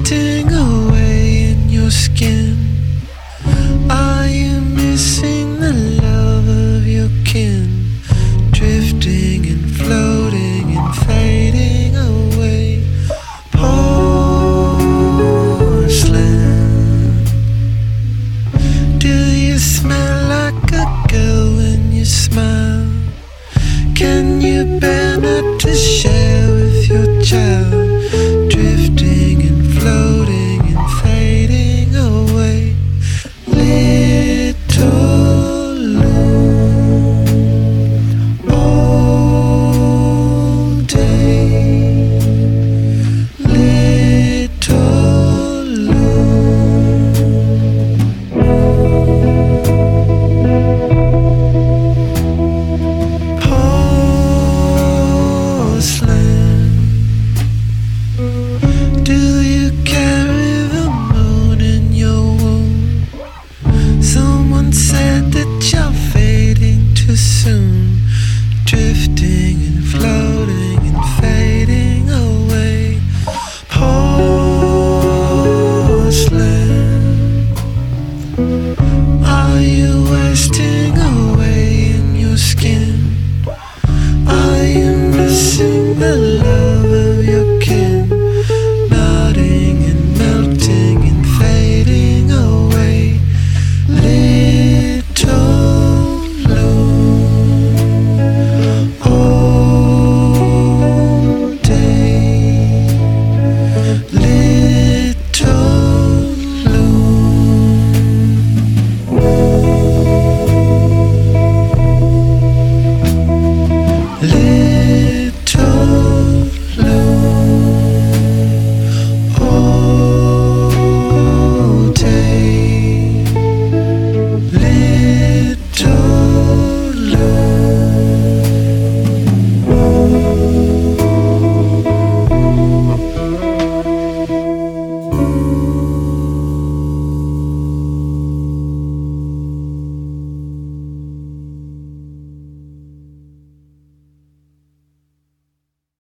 wasting away in your skin. Are you missing the love of your kin? Drifting and floating and fading away. Porcelain. Do you smell like a girl when you smile? Can you bear not to share? Someone said that you're fading too soon, drifting and floating and fading away. Porcelain, are you wasting away in your skin? Are you missing the love?